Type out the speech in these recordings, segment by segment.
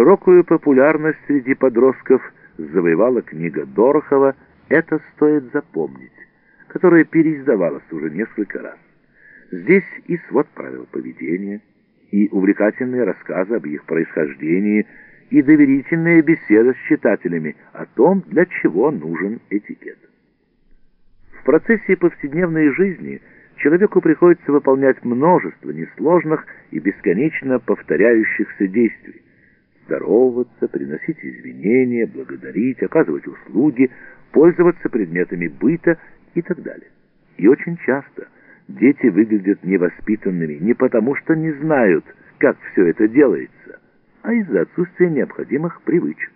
Широкую популярность среди подростков завоевала книга Дорохова «Это стоит запомнить», которая переиздавалась уже несколько раз. Здесь и свод правил поведения, и увлекательные рассказы об их происхождении, и доверительная беседа с читателями о том, для чего нужен этикет. В процессе повседневной жизни человеку приходится выполнять множество несложных и бесконечно повторяющихся действий. Здороваться, приносить извинения, благодарить, оказывать услуги, пользоваться предметами быта и так далее. И очень часто дети выглядят невоспитанными не потому, что не знают, как все это делается, а из-за отсутствия необходимых привычек.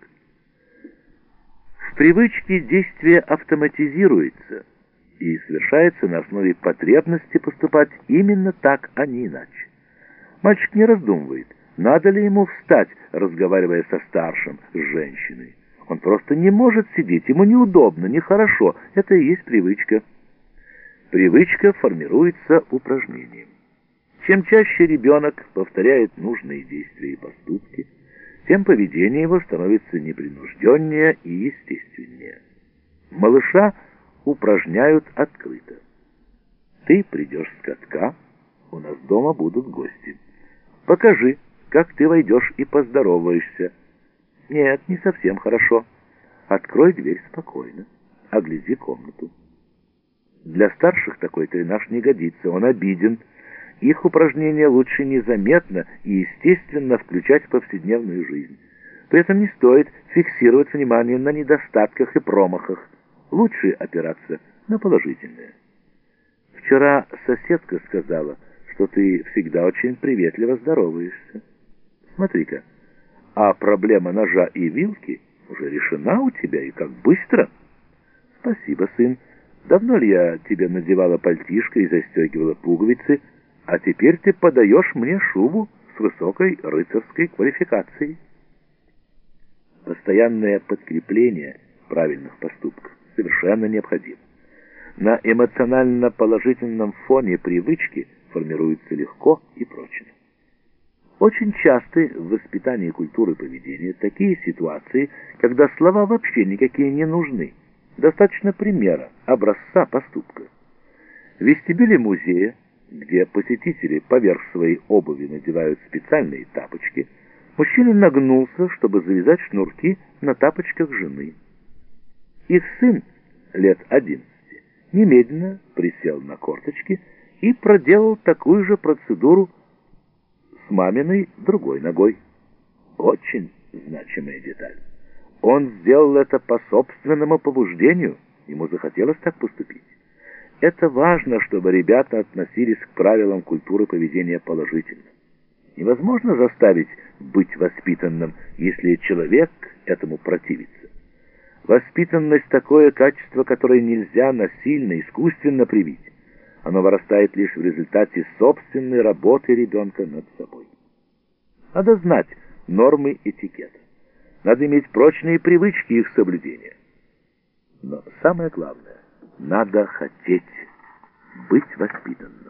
В привычке действие автоматизируется и совершается на основе потребности поступать именно так, а не иначе. Мальчик не раздумывает, надо ли ему встать, разговаривая со старшим, с женщиной. Он просто не может сидеть, ему неудобно, нехорошо. Это и есть привычка. Привычка формируется упражнением. Чем чаще ребенок повторяет нужные действия и поступки, тем поведение его становится непринужденнее и естественнее. Малыша упражняют открыто. Ты придешь с катка, у нас дома будут гости. Покажи, как ты войдешь и поздороваешься. Нет, не совсем хорошо. Открой дверь спокойно, огляди комнату. Для старших такой тренаж не годится, он обиден. Их упражнения лучше незаметно и естественно включать в повседневную жизнь. При этом не стоит фиксировать внимание на недостатках и промахах. Лучше опираться на положительное. Вчера соседка сказала, что ты всегда очень приветливо здороваешься. Смотри-ка, а проблема ножа и вилки уже решена у тебя, и как быстро. Спасибо, сын. Давно ли я тебе надевала пальтишко и застегивала пуговицы, а теперь ты подаешь мне шубу с высокой рыцарской квалификацией? Постоянное подкрепление правильных поступков совершенно необходимо. На эмоционально-положительном фоне привычки формируются легко и прочно. Очень часты в воспитании культуры поведения такие ситуации, когда слова вообще никакие не нужны. Достаточно примера, образца поступка. В вестибюле музея, где посетители поверх своей обуви надевают специальные тапочки, мужчина нагнулся, чтобы завязать шнурки на тапочках жены. Их сын, лет одиннадцати, немедленно присел на корточки и проделал такую же процедуру с маминой другой ногой. Очень значимая деталь. Он сделал это по собственному побуждению, ему захотелось так поступить. Это важно, чтобы ребята относились к правилам культуры поведения положительно. Невозможно заставить быть воспитанным, если человек этому противится. Воспитанность – такое качество, которое нельзя насильно, искусственно привить. Оно вырастает лишь в результате собственной работы ребенка над собой. Надо знать нормы этикета. Надо иметь прочные привычки их соблюдения. Но самое главное, надо хотеть быть воспитанным.